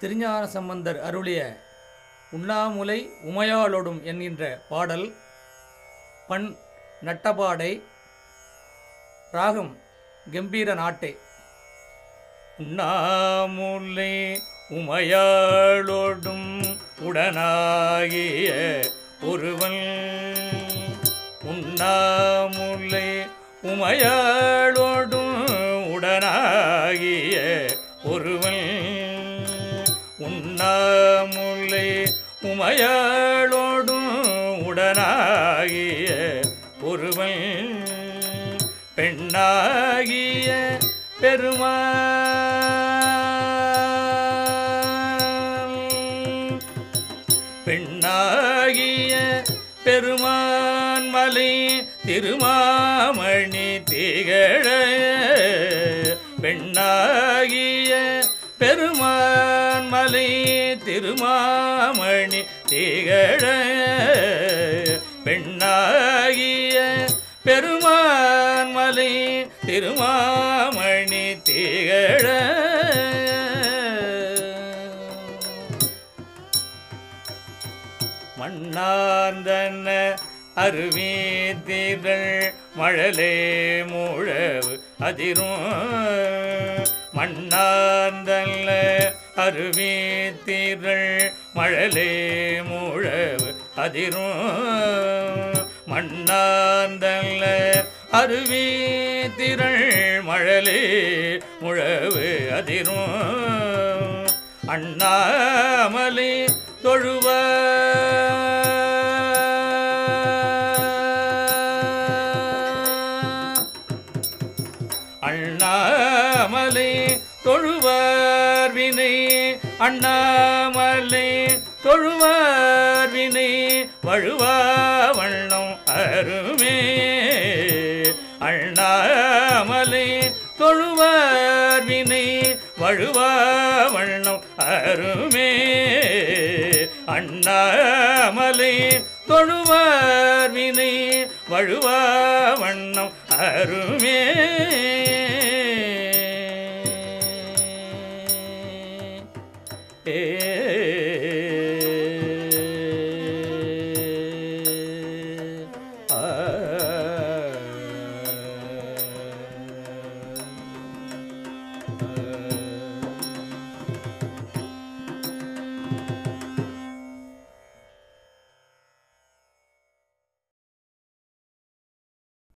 திருஞான சம்பந்தர் அருளிய உண்ணாமுலை உமையாளொடும் என்கின்ற பாடல் பண் நட்டபாடை ராகம் கம்பீர நாட்டை. உண்ணாமுலை உமையாளோடும் உடனாகிய ஒருவன் உண்ணாமுல்லை உமையாளோடும் உடனாகிய ஒருவன். உண்ணாமுலை உமையாளோடும் உடனாகிய ஒருவன் பெண்ணாகிய பெருமா பெண்ணாகிய பெருமான் மலை திருமாமணி திகழ பெண்ணாகிய பெருமான் மலை திருமாமணி திகழ பெண்ணாகிய பெருமான் மலை திருமாமணி திகழ. மண்ணார்ந்தன அருவீத்திரள் மழலே மூழவு அதிரும். மண்ணார்ந்தல்ல அருவீத்திரள் மழலே முழவு அதிரும். மண்ணார்ந்தல்ல அருவீத்திரள் மழலே முழவு அதிரும். அண்ணாமலை தொழுவ அண்ணாமலை தொழுவார் வினை. அண்ணாமலை தொழுவார் வினை. வழுவா வண்ணம் அருமே. அண்ணாமலை தொழுவார் வினை. வழுவா வண்ணம் அருமே. அண்ணாமலை தொழுவார் வினை. வழுவா வண்ணம் அருமே.